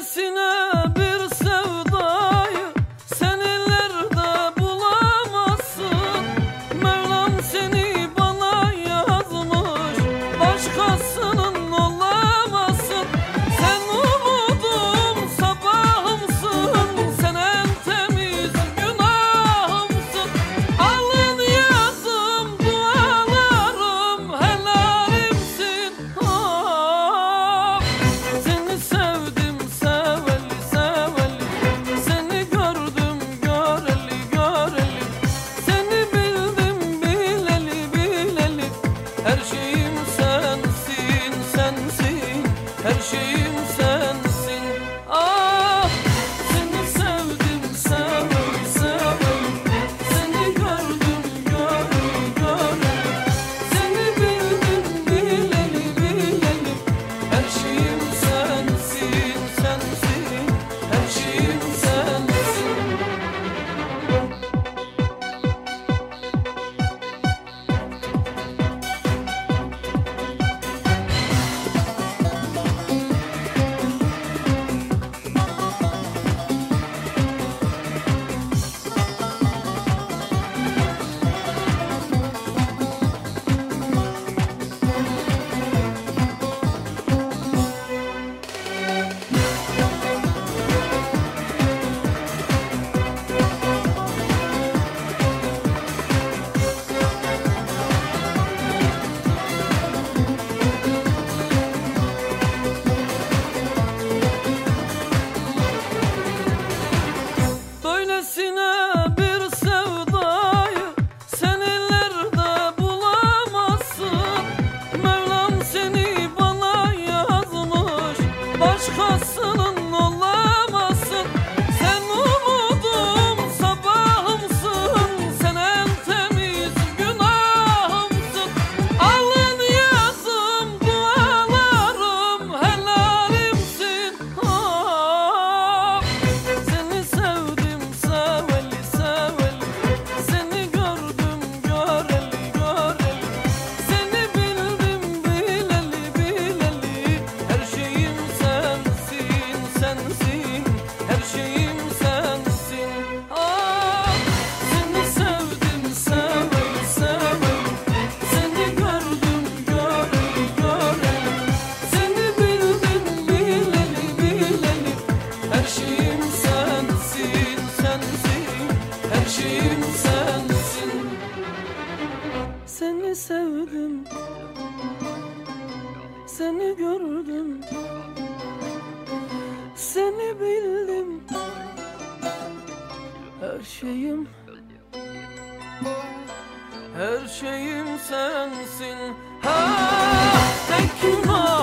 Öylesine gördüm. Seni gördüm. Seni bildim. Her şeyim. Her şeyim sensin. Ha, thank you